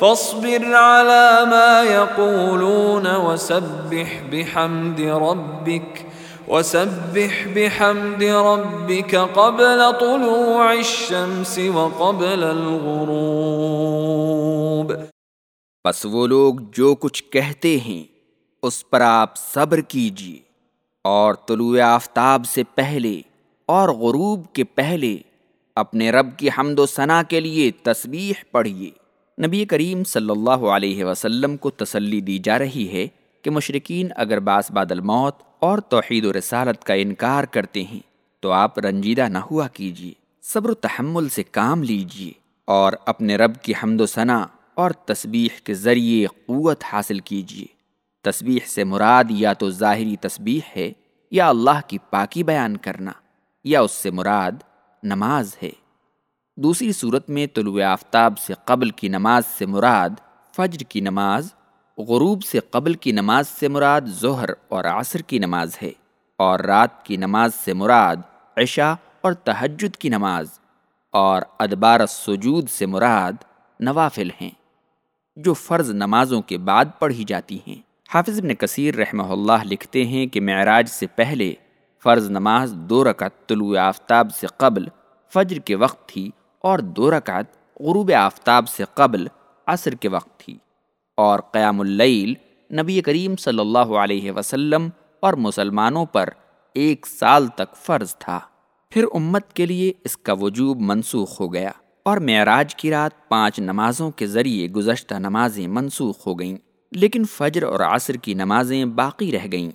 فاصبر على ما يقولون وسبح بحمد ربك، وسبح بحمد ربك قبل طلوع الشمس وقبل الغروب۔ بس وہ لوگ جو کچھ کہتے ہیں، اس پر آپ صبر کیجیے۔ اور طلوع آفتاب سے پہلے اور غروب کے پہلے اپنے رب کی حمد و ثنا کے لیے تسبیح پڑھیے۔ نبی کریم صلی اللہ علیہ وسلم کو تسلی دی جا رہی ہے کہ مشرقین اگر باس بادل موت اور توحید و رسالت کا انکار کرتے ہیں، تو آپ رنجیدہ نہ ہوا کیجیے، صبر و تحمل سے کام لیجیے اور اپنے رب کی حمد و ثنا اور تسبیح کے ذریعے قوت حاصل کیجیے۔ تسبیح سے مراد یا تو ظاہری تسبیح ہے یا اللہ کی پاکی بیان کرنا، یا اس سے مراد نماز ہے۔ دوسری صورت میں طلوع آفتاب سے قبل کی نماز سے مراد فجر کی نماز، غروب سے قبل کی نماز سے مراد ظہر اور عصر کی نماز ہے، اور رات کی نماز سے مراد عشاء اور تہجد کی نماز، اور ادبار سجود سے مراد نوافل ہیں، جو فرض نمازوں کے بعد پڑھی جاتی ہیں۔ حافظ ابن کثیر رحمہ اللہ لکھتے ہیں کہ معراج سے پہلے فرض نماز دو رکعت طلوع آفتاب سے قبل فجر کے وقت تھی اور دو رکعت غروب آفتاب سے قبل عصر کے وقت تھی اور قیام اللیل نبی کریم صلی اللہ علیہ وسلم اور مسلمانوں پر ایک سال تک فرض تھا۔ پھر امت کے لیے اس کا وجوب منسوخ ہو گیا اور معراج کی رات پانچ نمازوں کے ذریعے گزشتہ نمازیں منسوخ ہو گئیں، لیکن فجر اور عصر کی نمازیں باقی رہ گئیں۔